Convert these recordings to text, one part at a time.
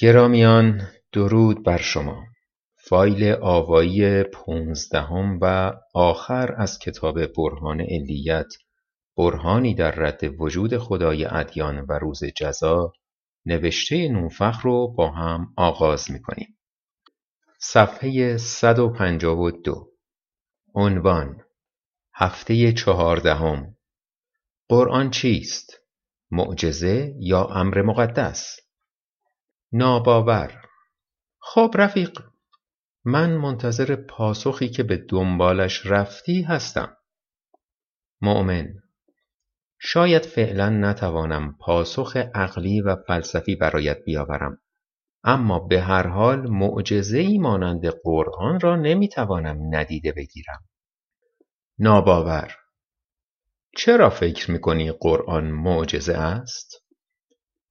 گرامیان درود بر شما فایل آوایی پونزدهم و آخر از کتاب برهان علیت برهانی در رد وجود خدای ادیان و روز جزا نوشته نوفخ رو با هم آغاز می‌کنیم صفحه 152 عنوان هفته چهاردهم قرآن چیست؟ معجزه یا امر مقدس؟ ناباور. خب رفیق من منتظر پاسخی که به دنبالش رفتی هستم. مؤمن شاید فعلا نتوانم پاسخ عقلی و فلسفی برایت بیاورم اما به هر حال معجزه ای مانند قرآن را نمی‌توانم ندیده بگیرم. ناباور. چرا فکر می‌کنی قرآن معجزه است؟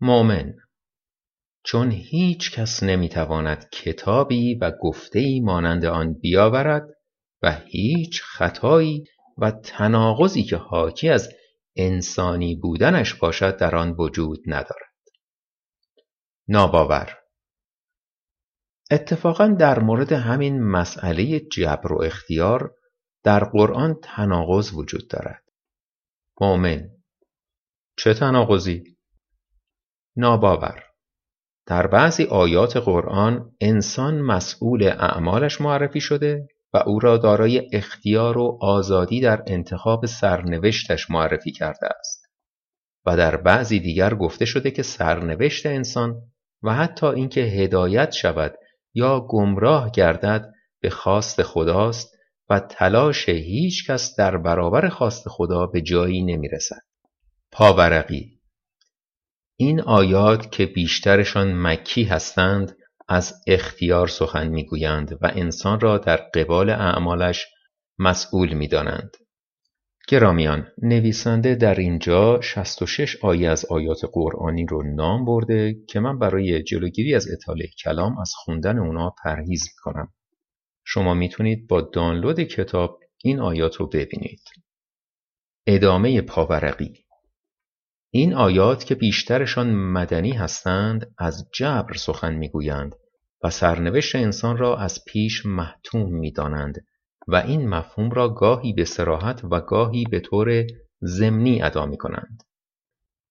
مؤمن چون هیچ کس نمی‌تواند کتابی و گفتهی مانند آن بیاورد و هیچ خطایی و تناقضی که حاکی از انسانی بودنش باشد در آن وجود ندارد. ناباور. اتفاقا در مورد همین مسئله جبر و اختیار در قرآن تناقض وجود دارد. مؤمن. چه تناقضی؟ ناباور. در بعضی آیات قرآن انسان مسئول اعمالش معرفی شده و او را دارای اختیار و آزادی در انتخاب سرنوشتش معرفی کرده است و در بعضی دیگر گفته شده که سرنوشت انسان و حتی اینکه هدایت شود یا گمراه گردد به خواست خداست و تلاش هیچ کس در برابر خواست خدا به جایی نمی رسد. پاورقی این آیات که بیشترشان مکی هستند از اختیار سخن می‌گویند و انسان را در قبال اعمالش مسئول می‌دانند. گرامیان نویسنده در اینجا 66 آیه از آیات قرآنی رو نام برده که من برای جلوگیری از اطاله کلام از خوندن اونا پرهیز می‌کنم. شما می‌تونید با دانلود کتاب این آیات رو ببینید. ادامه پاورقی این آیات که بیشترشان مدنی هستند از جبر سخن می‌گویند و سرنوشت انسان را از پیش محتوم می‌دانند و این مفهوم را گاهی به سراحت و گاهی به طور ضمنی ادا می کنند.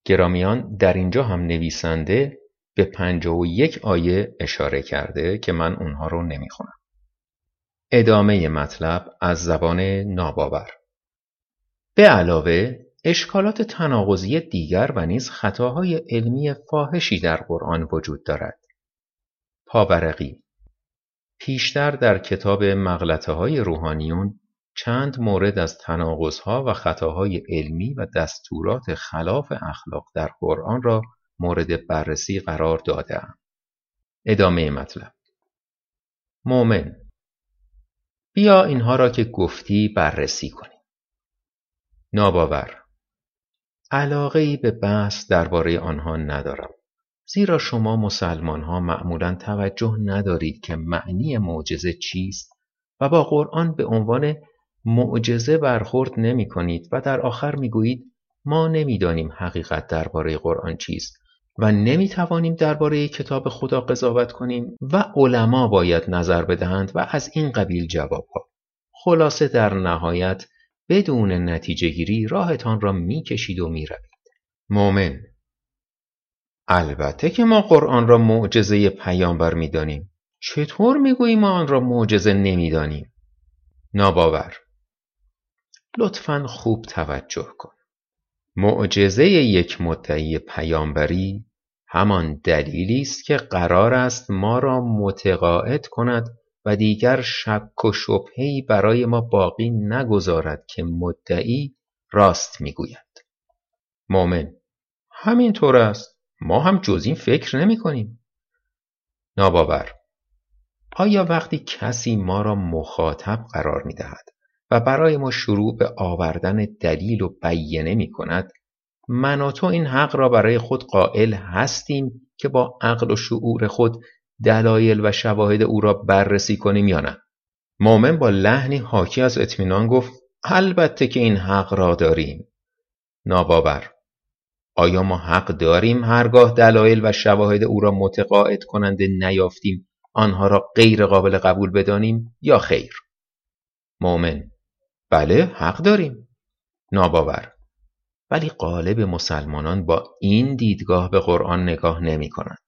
گرامیان در اینجا هم نویسنده به پنجاه و یک آیه اشاره کرده که من اونها رو نمی‌خونم. ادامه مطلب از زبان ناباور به علاوه اشکالات تناقضی دیگر و نیز خطاهای علمی فاحشی در قرآن وجود دارد. پاورقی پیشتر در کتاب مغلطه های روحانیون چند مورد از تناقضها و خطاهای علمی و دستورات خلاف اخلاق در قرآن را مورد بررسی قرار دادم. ادامه مطلب مؤمن بیا اینها را که گفتی بررسی کنیم. ناباور علاقه ای به بحث درباره آنها ندارم. زیرا شما مسلمان ها معمولا توجه ندارید که معنی معجزه چیست و با قرآن به عنوان معجزه برخورد نمی کنید و در آخر می گویید ما نمی‌دانیم حقیقت درباره قرآن چیست و نمی توانیم درباره کتاب خدا قضاوت کنیم و علما باید نظر بدهند و از این قبیل جوابها خلاصه در نهایت بدون نتیجه گیری راهتان را می کشید و می روید. مومن البته که ما قرآن را معجزه پیامبر می‌دانیم. چطور می‌گوییم ما آن را معجزه نمی‌دانیم؟ ناباور. لطفا خوب توجه کن. معجزه یک مدعی پیامبری همان دلیلی است که قرار است ما را متقاعد کند و دیگر شک و شبهی برای ما باقی نگذارد که مدعی راست می‌گوید. مؤمن همینطور است. ما هم جز این فکر نمی کنیم. ناباور. آیا وقتی کسی ما را مخاطب قرار می دهد و برای ما شروع به آوردن دلیل و بیانه می کند من و تو این حق را برای خود قائل هستیم که با عقل و شعور خود دلایل و شواهد او را بررسی کنیم یا نه؟ مؤمن با لحنی حاکی از اطمینان گفت البته که این حق را داریم. ناباور. آیا ما حق داریم هرگاه دلایل و شواهد او را متقاعد کننده نیافتیم آنها را غیر قابل قبول بدانیم یا خیر؟ مؤمن بله حق داریم. ناباور. ولی قالب مسلمانان با این دیدگاه به قرآن نگاه نمی کنند.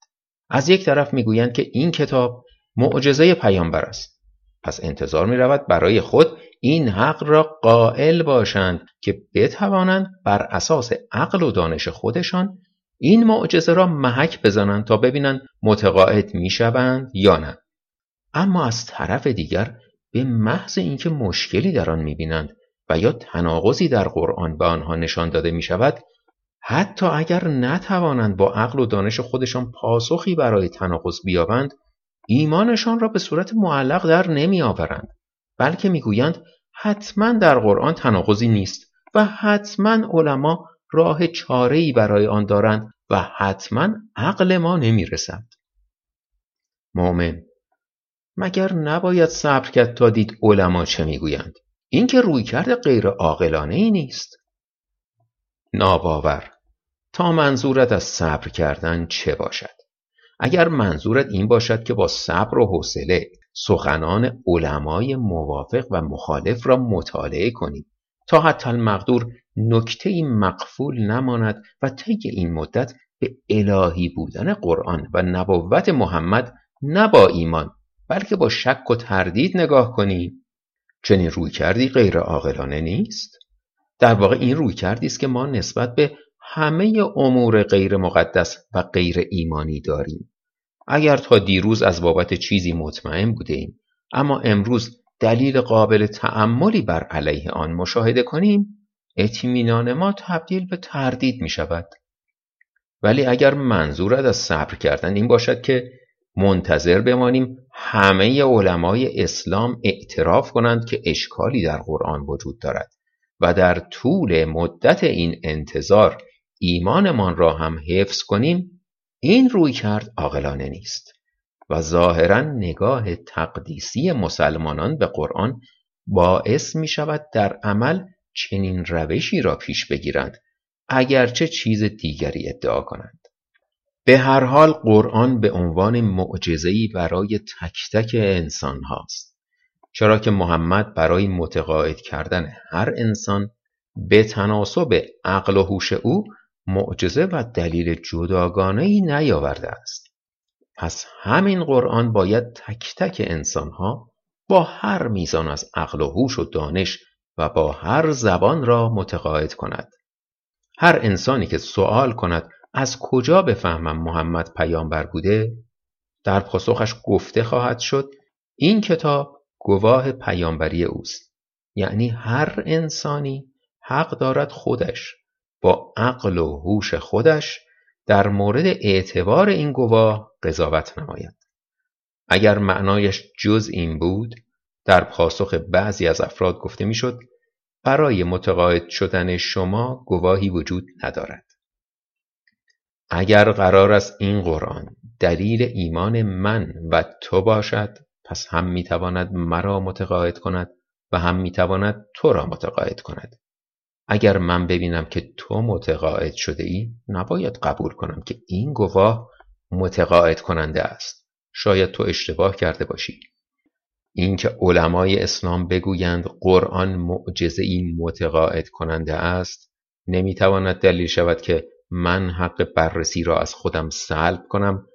از یک طرف می‌گویند که این کتاب معجزه پیامبر است. پس انتظار می رود برای خود این حق را قائل باشند که بتوانند بر اساس عقل و دانش خودشان این معجزه را محک بزنند تا ببینند متقاعد می‌شوند یا نه. اما از طرف دیگر به محض اینکه مشکلی در آن می‌بینند و یا تناقضی در قرآن به آنها نشان داده می شود حتی اگر نتوانند با عقل و دانش خودشان پاسخی برای تناقض بیابند ایمانشان را به صورت معلق در نمی آورند بلکه می‌گویند حتما در قرآن تناقضی نیست و حتما علما راه چاره‌ای برای آن دارند و حتما عقل ما نمی‌رسد. مؤمن مگر نباید صبر کرد تا دید علما چه می‌گویند؟ این که رویکرد غیر عاقلانه ای نیست. ناباور تا منظورت از صبر کردن چه باشد؟ اگر منظورت این باشد که با صبر و حوصله سخنان علمای موافق و مخالف را مطالعه کنید تا حتی المقدور نکته مقفول نماند و طی این مدت به الهی بودن قرآن و نبوت محمد نه با ایمان بلکه با شک و تردید نگاه کنیم. چنین روی کردی غیر عاقلانه نیست؟ در واقع این روی کردی است که ما نسبت به همه امور غیر مقدس و غیر ایمانی داریم. اگر تا دیروز از بابت چیزی مطمئن بوده ایم اما امروز دلیل قابل تعملی بر علیه آن مشاهده کنیم اطمینان ما تبدیل به تردید می شود. ولی اگر منظورت از صبر کردن این باشد که منتظر بمانیم همه علمای اسلام اعتراف کنند که اشکالی در قرآن وجود دارد و در طول مدت این انتظار ایمانمان را هم حفظ کنیم این روی کرد عاقلانه نیست. و ظاهرا نگاه تقدیسی مسلمانان به قرآن باعث می شود در عمل چنین روشی را پیش بگیرند اگرچه چیز دیگری ادعا کنند. به هر حال قرآن به عنوان معجزه‌ای برای تک تک انسان هاست. چرا که محمد برای متقاعد کردن هر انسان به تناسب عقل و هوش او معجزه و دلیل جداگانه ای نیاورده است. پس همین قرآن باید تک تک انسانها با هر میزان از عقل و هوش و دانش و با هر زبان را متقاعد کند. هر انسانی که سوال کند از کجا بفهمم محمد پیامبر بوده در پاسخش گفته خواهد شد این کتاب گواه پیامبری اوست. یعنی هر انسانی حق دارد خودش با عقل و هوش خودش در مورد اعتبار این گواه قضاوت نماید. اگر معنایش جز این بود در پاسخ بعضی از افراد گفته می‌شد برای متقاعد شدن شما گواهی وجود ندارد. اگر قرار است این قرآن دلیل ایمان من و تو باشد پس هم می‌تواند مرا متقاعد کند و هم می‌تواند تو را متقاعد کند. اگر من ببینم که تو متقاعد شده ای نباید قبول کنم که این گواه متقاعد کننده است. شاید تو اشتباه کرده باشی. اینکه علمای اسلام بگویند قرآن معجزه ای متقاعد کننده است نمی‌تواند دلیل شود که من حق بررسی را از خودم سلب کنم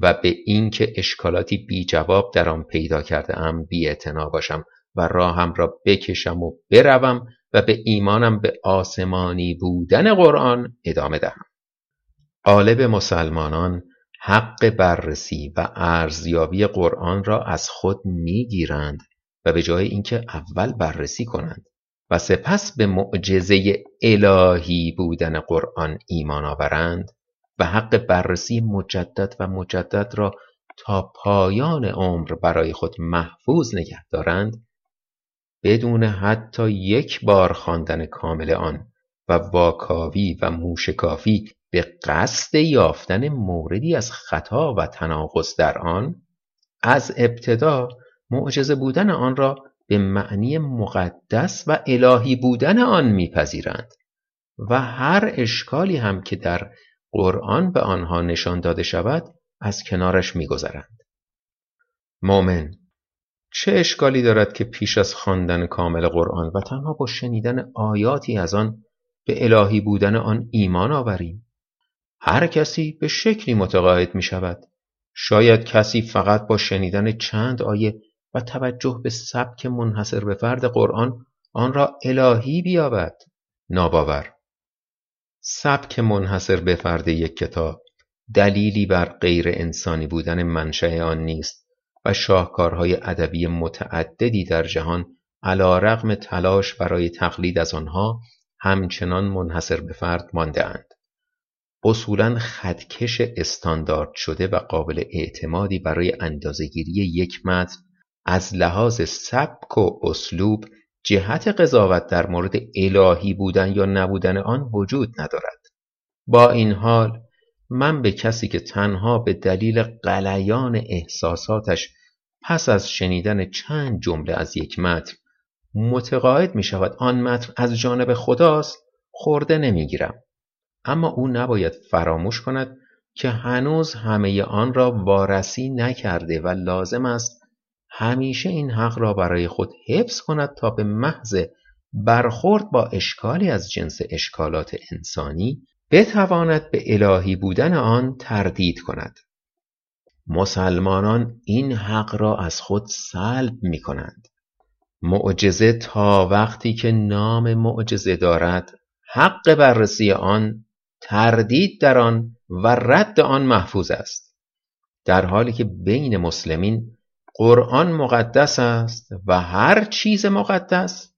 و به اینکه اشکالاتی بی جواب در آن پیدا کرده ام بی باشم و راهم را بکشم و بروم و به ایمانم به آسمانی بودن قرآن ادامه دهم. قالب مسلمانان حق بررسی و ارزیابی قرآن را از خود می‌گیرند و به جای اینکه اول بررسی کنند و سپس به معجزه الهی بودن قرآن ایمان آورند و حق بررسی مجدد و مجدد را تا پایان عمر برای خود محفوظ نگه دارند بدون حتی یک بار خواندن کامل آن و واکاوی و موشکافی به قصد یافتن موردی از خطا و تناقض در آن از ابتدا معجزه بودن آن را به معنی مقدس و الهی بودن آن میپذیرند و هر اشکالی هم که در قرآن به آنها نشان داده شود از کنارش میگذرند. مؤمن چه اشکالی دارد که پیش از خواندن کامل قرآن و تنها با شنیدن آیاتی از آن به الهی بودن آن ایمان آوریم؟ هر کسی به شکلی متقاعد می شود. شاید کسی فقط با شنیدن چند آیه و توجه به سبک منحصر به فرد قرآن آن را الهی بیابد. ناباور. سبک منحصر به فرد یک کتاب دلیلی بر غیر انسانی بودن منشأ آن نیست. و شاهکارهای ادبی متعددی در جهان علا رغم تلاش برای تقلید از آنها همچنان منحصر به فرد مانده اند. اصولا خدکش استاندارد شده و قابل اعتمادی برای اندازهگیری یک متن از لحاظ سبک و اسلوب جهت قضاوت در مورد الهی بودن یا نبودن آن وجود ندارد. با این حال من به کسی که تنها به دلیل قلیان احساساتش پس از شنیدن چند جمله از یک متن متقاعد می شود آن متن از جانب خداست خورده نمی‌گیرم اما او نباید فراموش کند که هنوز همه آن را وارسی نکرده و لازم است همیشه این حق را برای خود حفظ کند تا به محض برخورد با اشکالی از جنس اشکالات انسانی بتواند به الهی بودن آن تردید کند. مسلمانان این حق را از خود سلب می کنند. معجزه تا وقتی که نام معجزه دارد حق بررسی آن تردید در آن و رد آن محفوظ است. در حالی که بین مسلمین قرآن مقدس است و هر چیز مقدس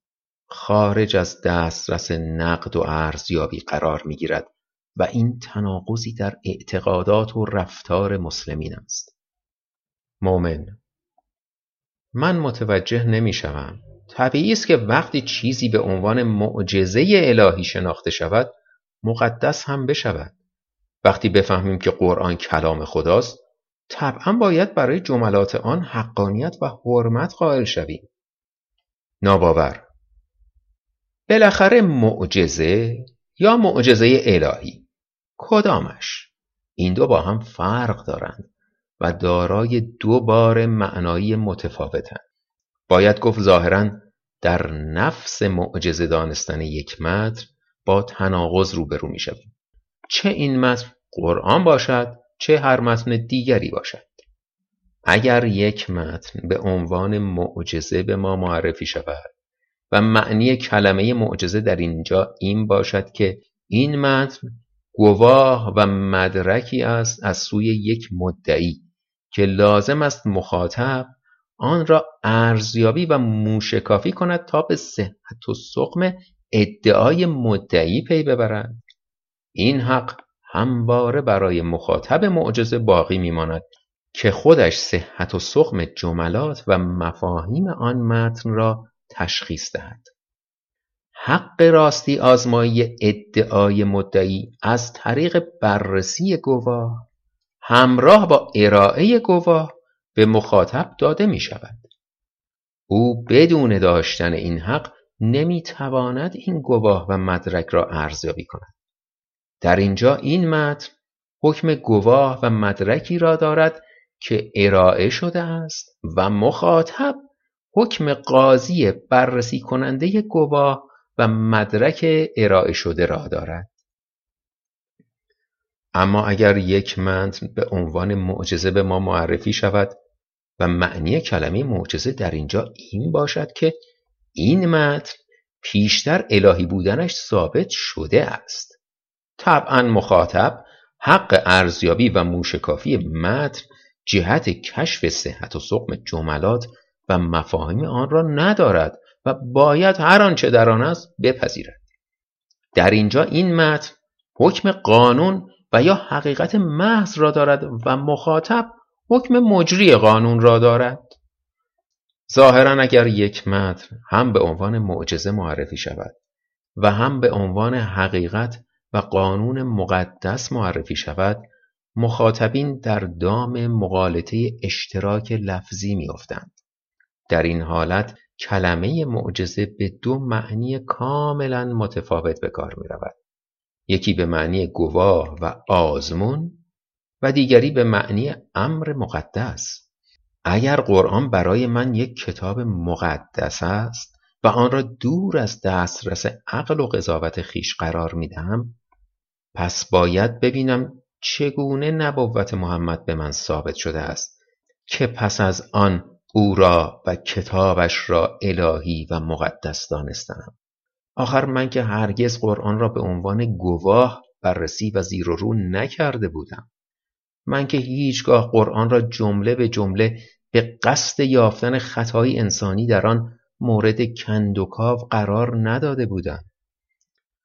خارج از دسترس نقد و ارزیابی قرار می گیرد. و این تناقضی در اعتقادات و رفتار مسلمین است. مؤمن من متوجه نمی شوم طبیعی است که وقتی چیزی به عنوان معجزه الهی شناخته شود مقدس هم بشود. وقتی بفهمیم که قرآن کلام خداست طبعا باید برای جملات آن حقانیت و حرمت قائل شویم. ناباور بالاخره معجزه یا معجزه الهی؟ کدامش؟ این دو با هم فرق دارند و دارای دو بار معنایی متفاوتند. باید گفت ظاهرا در نفس معجزه دانستن یک متن با تناقض روبرو می شویم چه این متن قرآن باشد چه هر متن دیگری باشد. اگر یک متن به عنوان معجزه به ما معرفی شود و معنی کلمه معجزه در اینجا این باشد که این متن گواه و مدرکی است از سوی یک مدعی که لازم است مخاطب آن را ارزیابی و موشکافی کند تا به صحت و سقم ادعای مدعی پی ببرد. این حق همواره برای مخاطب معجزه باقی میماند که خودش صحت و سقم جملات و مفاهیم آن متن را تشخیص دهد. حق راستی آزمایی ادعای مدعی از طریق بررسی گواه همراه با ارائه گواه به مخاطب داده می شود. او بدون داشتن این حق نمی تواند این گواه و مدرک را ارزیابی کند. در اینجا این متن حکم گواه و مدرکی را دارد که ارائه شده است و مخاطب حکم قاضی بررسی کننده گواه و مدرک ارائه شده را دارد. اما اگر یک متن به عنوان معجزه به ما معرفی شود و معنی کلمه معجزه در اینجا این باشد که این متن پیشتر الهی بودنش ثابت شده است. طبعا مخاطب حق ارزیابی و موشکافی متن جهت کشف صحت و سقم جملات و مفاهیم آن را ندارد و باید هر آنچه در آن است بپذیرد. در اینجا این متن حکم قانون و یا حقیقت محض را دارد و مخاطب حکم مجری قانون را دارد. ظاهرا اگر یک متن هم به عنوان معجزه معرفی شود و هم به عنوان حقیقت و قانون مقدس معرفی شود مخاطبین در دام مقالطه اشتراک لفظی میافتند. در این حالت کلمه معجزه به دو معنی کاملا متفاوت به کار می رود. یکی به معنی گواه و آزمون و دیگری به معنی امر مقدس اگر قرآن برای من یک کتاب مقدس است و آن را دور از دسترس عقل و قضاوت خیش قرار می‌دهم پس باید ببینم چگونه نبوت محمد به من ثابت شده است که پس از آن او را و کتابش را الهی و مقدس دانستم آخر من که هرگز قرآن را به عنوان گواه بررسی و زیر و رو نکرده بودم. من که هیچگاه قرآن را جمله به جمله به قصد یافتن خطای انسانی در آن مورد کندوکاو قرار نداده بودم.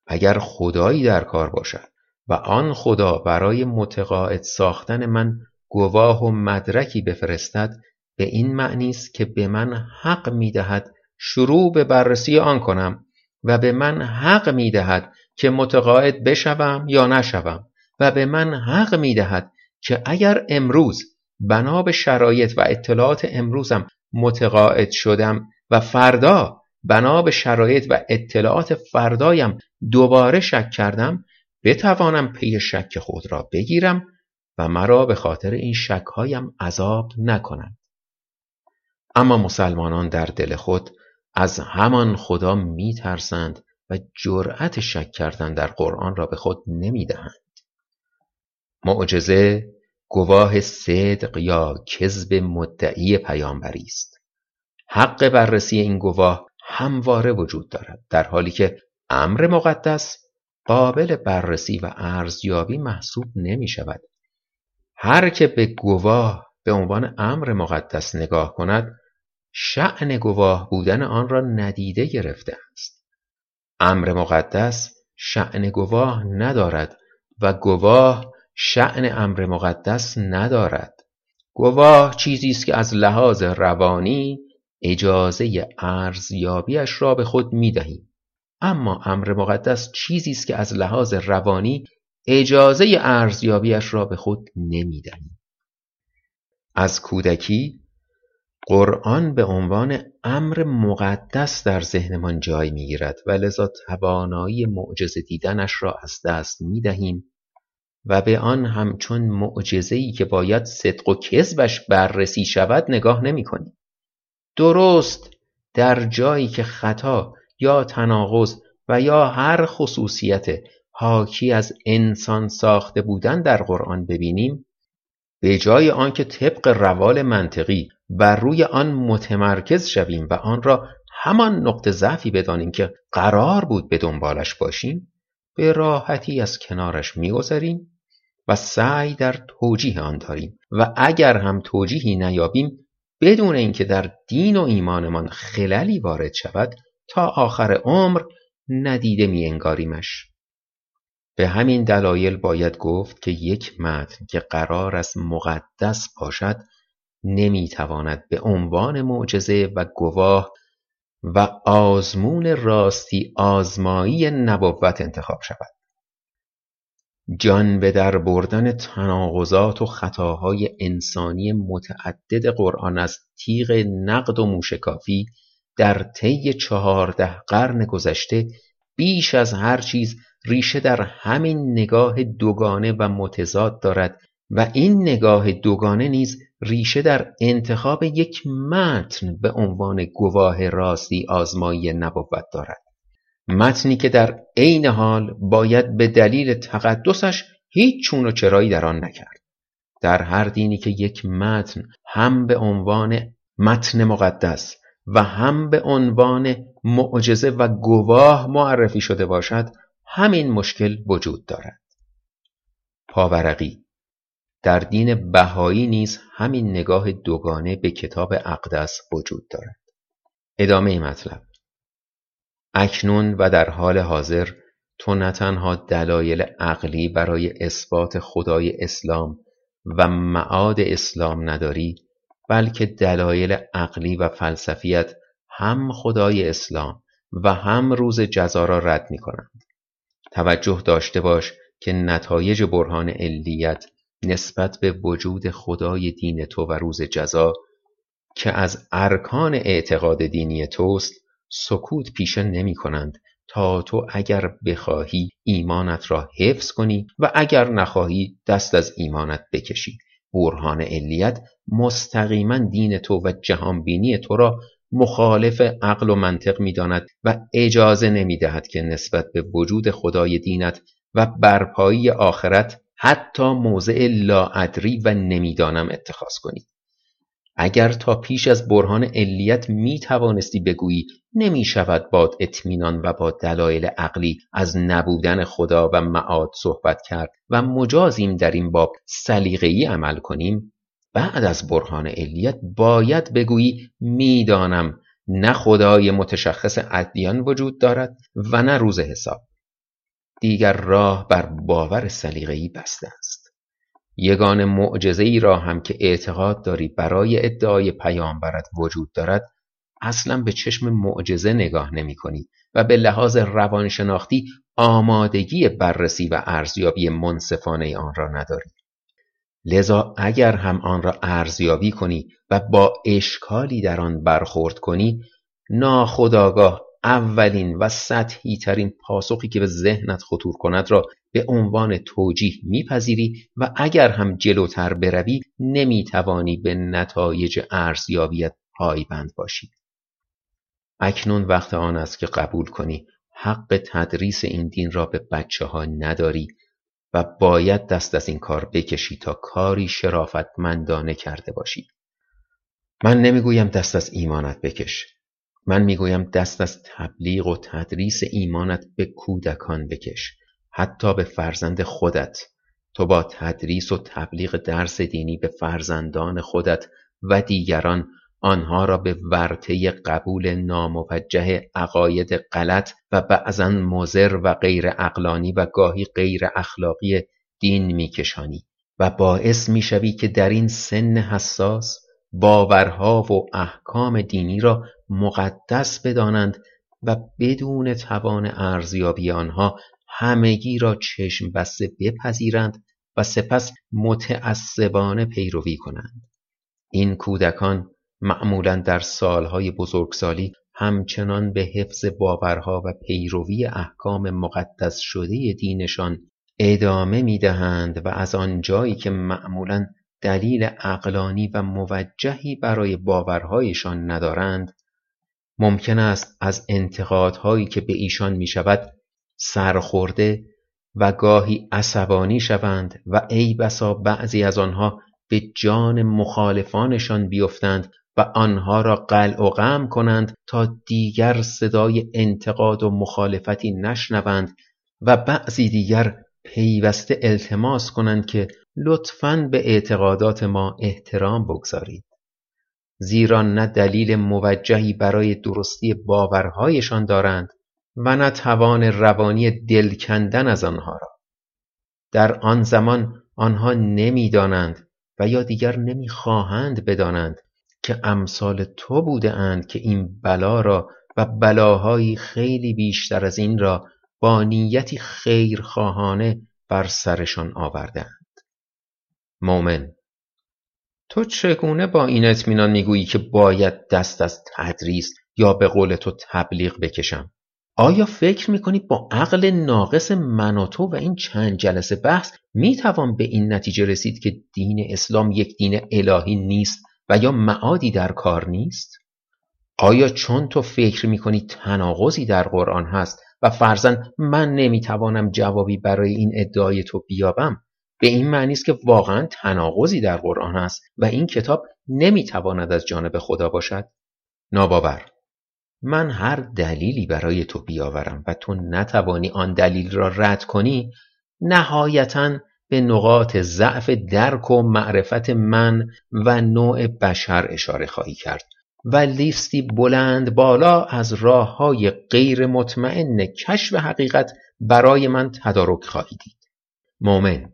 اگر خدایی در کار باشد و آن خدا برای متقاعد ساختن من گواه و مدرکی بفرستد به این معنی است که به من حق می‌دهد شروع به بررسی آن کنم و به من حق می‌دهد که متقاعد بشوم یا نشوم و به من حق می‌دهد که اگر امروز بنا به شرایط و اطلاعات امروزم متقاعد شدم و فردا بنا به شرایط و اطلاعات فردایم دوباره شک کردم بتوانم پی شک خود را بگیرم و مرا به خاطر این شکهایم عذاب نکنند. اما مسلمانان در دل خود از همان خدا میترسند و جرأت شک کردن در قرآن را به خود نمی‌دهند. معجزه گواه صدق یا کذب مدعی پیامبری است. حق بررسی این گواه همواره وجود دارد در حالی که امر مقدس قابل بررسی و ارزیابی محسوب نمی شود هر که به گواه به عنوان امر مقدس نگاه کند شعن گواه بودن آن را ندیده گرفته است. امر مقدس شعن گواه ندارد و گواه شعن امر مقدس ندارد. گواه چیزی است که از لحاظ روانی اجازه ارزیابیش را به خود می‌دهیم اما امر مقدس چیزی است که از لحاظ روانی اجازه ارزیابیش را به خود نمی‌دهیم از کودکی قرآن به عنوان امر مقدس در ذهنمان جای می‌گیرد و لذا توانایی معجزه دیدنش را از دست می‌دهیم و به آن همچون معجزه‌ای که باید صدق و کذبش بررسی شود نگاه نمی کنیم. درست در جایی که خطا یا تناقض و یا هر خصوصیت حاکی از انسان ساخته بودن در قرآن ببینیم به جای آنکه طبق روال منطقی بر روی آن متمرکز شویم و آن را همان نقطه ضعفی بدانیم که قرار بود به دنبالش باشیم به راحتی از کنارش میگذریم و سعی در توجیه آن داریم و اگر هم توجیهی نیابیم بدون اینکه در دین و ایمانمان خللی وارد شود تا آخر عمر ندیده می انگاریمش. به همین دلایل باید گفت که یک متن که قرار است مقدس باشد نمی‌تواند به عنوان معجزه و گواه و آزمون راستی آزمایی نبوت انتخاب شود. جان به در بردن تناقضات و خطاهای انسانی متعدد قرآن از تیغ نقد و موشکافی در طی چهارده قرن گذشته بیش از هر چیز ریشه در همین نگاه دوگانه و متضاد دارد و این نگاه دوگانه نیز ریشه در انتخاب یک متن به عنوان گواه راستی آزمایی نبوت دارد. متنی که در عین حال باید به دلیل تقدسش هیچ چون و چرایی در آن نکرد. در هر دینی که یک متن هم به عنوان متن مقدس و هم به عنوان معجزه و گواه معرفی شده باشد همین مشکل وجود دارد. پاورقی در دین بهایی نیز همین نگاه دوگانه به کتاب اقدس وجود دارد ادامه مطلب اکنون و در حال حاضر تو نه تنها دلایل عقلی برای اثبات خدای اسلام و معاد اسلام نداری بلکه دلایل عقلی و فلسفیت هم خدای اسلام و هم روز جزا را رد می کنند. توجه داشته باش که نتایج برهان علیت نسبت به وجود خدای دین تو و روز جزا که از ارکان اعتقاد دینی توست سکوت پیشه نمی کنند تا تو اگر بخواهی ایمانت را حفظ کنی و اگر نخواهی دست از ایمانت بکشی. برهان علیت مستقیما دین تو و جهانبینی تو را مخالف عقل و منطق می‌داند و اجازه نمی‌دهد که نسبت به وجود خدای دینت و برپایی آخرت حتی موضع لاعدری و نمی‌دانم اتخاذ کنی. اگر تا پیش از برهان علیت می توانستی بگویی نمی شود با اطمینان و با دلایل عقلی از نبودن خدا و معاد صحبت کرد و مجازیم در این باب سلیقه‌ای عمل کنیم بعد از برهان علیت باید بگویی می‌دانم نه خدای متشخص ادیان وجود دارد و نه روز حساب. دیگر راه بر باور سلیقه‌ای بسته است. یگان معجزه ای را هم که اعتقاد داری برای ادعای پیامبرت وجود دارد اصلا به چشم معجزه نگاه نمی کنی و به لحاظ روانشناختی آمادگی بررسی و ارزیابی منصفانه آن را نداری. لذا اگر هم آن را ارزیابی کنی و با اشکالی در آن برخورد کنی ناخداگاه اولین و سطحی ترین پاسخی که به ذهنت خطور کند را به عنوان توجیه میپذیری و اگر هم جلوتر بروی نمی‌توانی به نتایج ارزیابیت پایبند باشی. اکنون وقت آن است که قبول کنی حق تدریس این دین را به بچه ها نداری و باید دست از این کار بکشی تا کاری شرافتمندانه کرده باشی. من نمی‌گویم دست از ایمانت بکش. من می‌گویم دست از تبلیغ و تدریس ایمانت به کودکان بکش حتی به فرزند خودت. تو با تدریس و تبلیغ درس دینی به فرزندان خودت و دیگران آنها را به ورطه قبول ناموجه عقاید غلط و بعضا مزر و غیر اقلانی و گاهی غیر اخلاقی دین میکشانی و باعث می‌شوی که در این سن حساس باورها و احکام دینی را مقدس بدانند و بدون توان ارزیابی آنها همگی را چشم بسته بپذیرند و سپس متعصبانه پیروی کنند. این کودکان معمولا در سالهای بزرگسالی همچنان به حفظ باورها و پیروی احکام مقدس شده دینشان ادامه می دهند و از آنجایی که معمولا دلیل اقلانی و موجهی برای باورهایشان ندارند. ممکن است از انتقادهایی که به ایشان می شود سرخورده و گاهی عصبانی شوند و ای بسا بعضی از آنها به جان مخالفانشان بیفتند و آنها را قلع و غم کنند تا دیگر صدای انتقاد و مخالفتی نشنوند و بعضی دیگر پیوسته التماس کنند که لطفا به اعتقادات ما احترام بگذارید. زیرا نه دلیل موجهی برای درستی باورهایشان دارند و نه توان روانی دل کندن از آنها را. در آن زمان آنها نمی‌دانند و یا دیگر نمی‌خواهند بدانند که امثال تو بوده اند که این بلا را و بلاهایی خیلی بیشتر از این را با نیتی خیرخواهانه بر سرشان آوردند مومن تو چگونه با این اطمینان می‌گویی که باید دست از تدریس یا به قول تو تبلیغ بکشم آیا فکر می‌کنی با عقل ناقص من و تو و این چند جلسه بحث می‌توان به این نتیجه رسید که دین اسلام یک دین الهی نیست و یا معادی در کار نیست؟ آیا چون تو فکر می‌کنی تناقضی در قرآن هست و فرزن من نمی‌توانم جوابی برای این ادعای تو بیابم به این معنی است که واقعا تناقضی در قرآن است و این کتاب نمی‌تواند از جانب خدا باشد. ناباور. من هر دلیلی برای تو بیاورم و تو نتوانی آن دلیل را رد کنی نهایتا به نقاط ضعف درک و معرفت من و نوع بشر اشاره خواهی کرد و لیستی بلند بالا از راه های غیر مطمئن کشف حقیقت برای من تدارک خواهی دید. مومن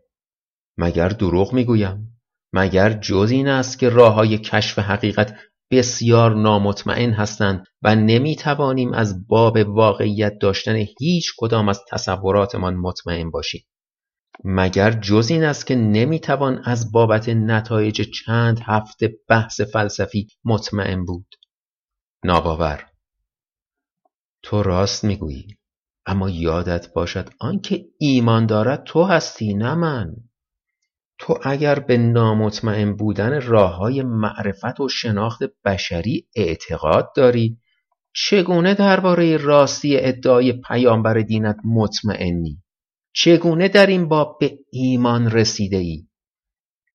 مگر دروغ می‌گویم؟ مگر جز این است که راه های کشف حقیقت بسیار نامطمئن هستند و نمی توانیم از باب واقعیت داشتن هیچ کدام از تصوراتمان مطمئن باشیم؟ مگر جز این است که نمی‌توان از بابت نتایج چند هفته بحث فلسفی مطمئن بود؟ ناباور. تو راست می‌گویی اما یادت باشد آنکه ایمان دارد تو هستی نه من. تو اگر به نامطمئن بودن راه های معرفت و شناخت بشری اعتقاد داری چگونه درباره راستی ادعای پیامبر دینت مطمئنی؟ چگونه در این باب به ایمان رسیده ای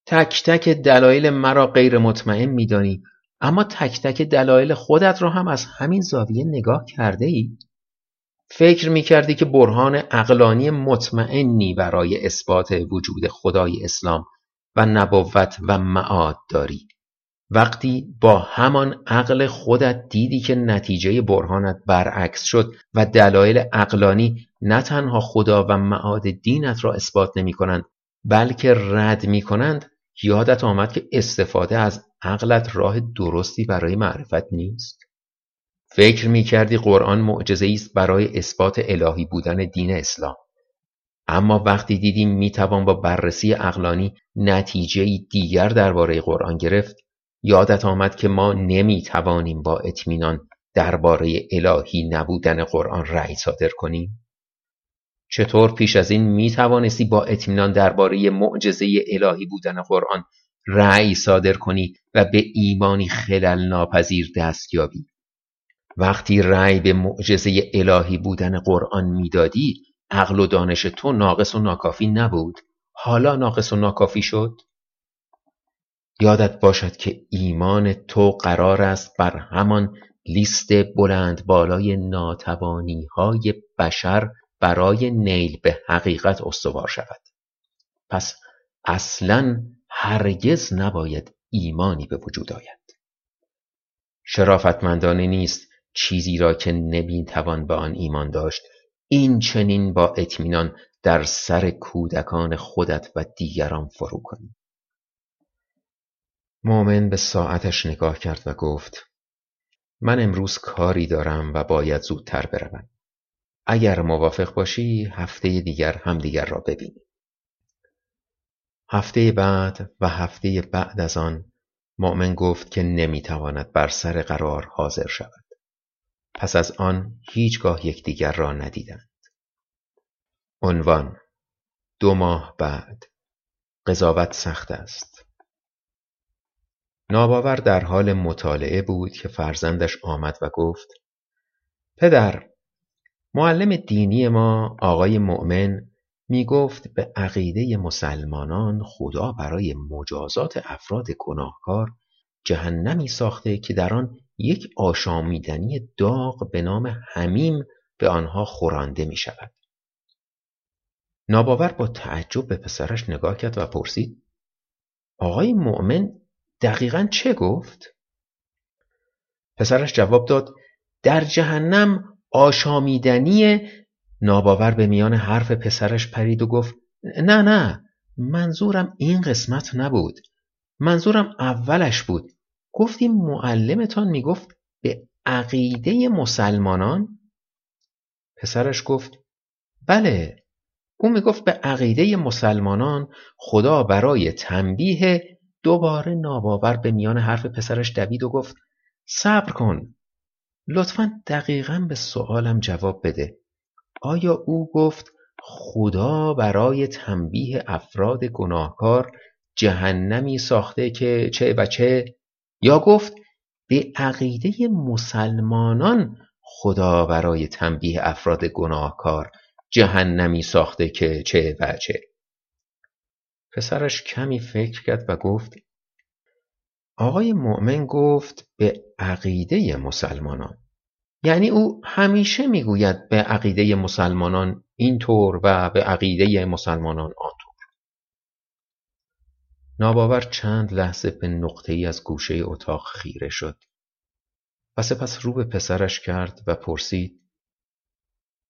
تک تک دلایل مرا غیر مطمئن میدانی اما تک تک دلایل خودت را هم از همین زاویه نگاه کرده ای فکر می کردی که برهان اقلانی مطمئنی برای اثبات وجود خدای اسلام و نبوت و معاد داری. وقتی با همان عقل خودت دیدی که نتیجه برهانت برعکس شد و دلایل اقلانی نه تنها خدا و معاد دینت را اثبات نمی کنند بلکه رد می کنند یادت آمد که استفاده از عقلت راه درستی برای معرفت نیست. فکر می کردی قرآن معجزه است برای اثبات الهی بودن دین اسلام. اما وقتی دیدیم می توان با بررسی اقلانی نتیجه دیگر درباره قرآن گرفت یادت آمد که ما نمی توانیم با اطمینان درباره الهی نبودن قرآن رأی صادر کنیم؟ چطور پیش از این می توانستی با اطمینان درباره معجزه الهی بودن قرآن رأی صادر کنی و به ایمانی خلل ناپذیر دست یابی وقتی رأی به معجزه الهی بودن قرآن می‌دادی عقل و دانش تو ناقص و ناکافی نبود. حالا ناقص و ناکافی شد؟ یادت باشد که ایمان تو قرار است بر همان لیست بلند بالای ناتوانی های بشر برای نیل به حقیقت استوار شود. پس اصلا هرگز نباید ایمانی به وجود آید. شرافتمندانه نیست چیزی را که نمی‌توان به آن ایمان داشت این چنین با اطمینان در سر کودکان خودت و دیگران فرو کنی. مؤمن به ساعتش نگاه کرد و گفت من امروز کاری دارم و باید زودتر بروم. اگر موافق باشی هفته دیگر همدیگر را ببینیم. هفته بعد و هفته بعد از آن مؤمن گفت که نمی‌تواند بر سر قرار حاضر شود. پس از آن هیچگاه یکدیگر را ندیدند. عنوان دو ماه بعد. قضاوت سخت است. ناباور در حال مطالعه بود که فرزندش آمد و گفت پدر معلم دینی ما آقای مؤمن می گفت به عقیده مسلمانان خدا برای مجازات افراد گناهکار جهنمی ساخته که در آن یک آشامیدنی داغ به نام حمیم به آنها خورانده می شود. ناباور با تعجب به پسرش نگاه کرد و پرسید آقای مؤمن دقیقا چه گفت؟ پسرش جواب داد در جهنم آشامیدنی ناباور به میان حرف پسرش پرید و گفت نه نه منظورم این قسمت نبود منظورم اولش بود گفتیم معلمتان می‌گفت به عقیده مسلمانان؟ پسرش گفت بله. او می‌گفت به عقیده مسلمانان خدا برای تنبیه دوباره ناباور به میان حرف پسرش دوید و گفت صبر کن. لطفا دقیقا به سوالم جواب بده. آیا او گفت خدا برای تنبیه افراد گناهکار جهنمی ساخته که چه و چه؟ یا گفت به عقیده مسلمانان خدا برای تنبیه افراد گناهکار جهنمی ساخته که چه و چه. پسرش کمی فکر کرد و گفت آقای مؤمن گفت به عقیده مسلمانان. یعنی او همیشه می‌گوید به عقیده مسلمانان اینطور و به عقیده مسلمانان آنطور. ناباور چند لحظه به نقطه ای از گوشه اتاق خیره شد و سپس رو به پسرش کرد و پرسید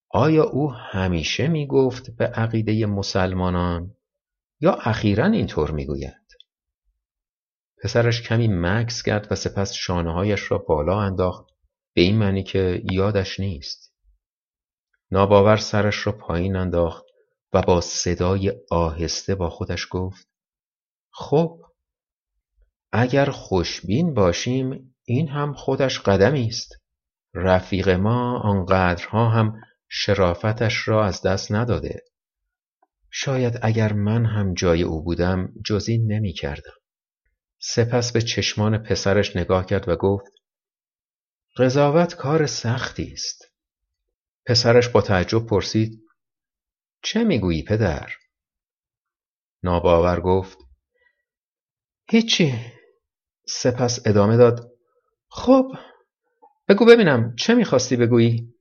آیا او همیشه می گفت به عقیده مسلمانان یا اخیرا اینطور می گوید؟ پسرش کمی مکس کرد و سپس شانههایش را بالا انداخت به این معنی که یادش نیست ناباور سرش را پایین انداخت و با صدای آهسته با خودش گفت خب اگر خوشبین باشیم این هم خودش قدمی است رفیق ما آنقدرها هم شرافتش را از دست نداده شاید اگر من هم جای او بودم جز نمی کردم. سپس به چشمان پسرش نگاه کرد و گفت قضاوت کار سختی است. پسرش با تعجب پرسید چه می‌گویی پدر؟ ناباور گفت هیچی سپس ادامه داد خب بگو ببینم چه می‌خواستی بگویی؟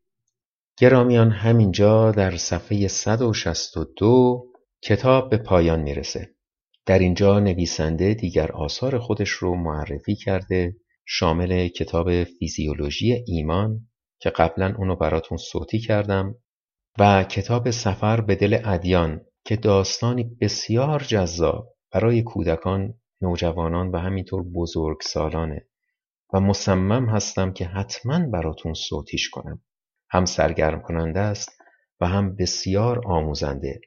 گرامیان همینجا در صفحه 162 کتاب به پایان می‌رسه. در اینجا نویسنده دیگر آثار خودش رو معرفی کرده شامل کتاب فیزیولوژی ایمان که قبلا اونو براتون صوتی کردم و کتاب سفر به دل ادیان که داستانی بسیار جذاب برای کودکان، نوجوانان و همینطور بزرگسالانه و مصمم هستم که حتما براتون صوتیش کنم. هم سرگرم کننده است و هم بسیار آموزنده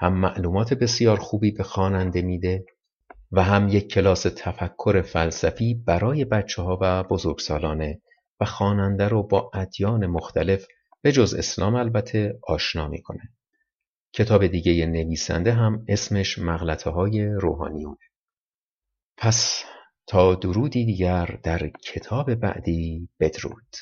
هم معلومات بسیار خوبی به خواننده میده و هم یک کلاس تفکر فلسفی برای بچه ها و بزرگسالانه و خواننده رو با ادیان مختلف به جز اسلام البته آشنا می‌کنه. کتاب دیگه نویسنده هم اسمش مغلطه های روحانیونه. پس تا درودی دیگر در کتاب بعدی بدرود.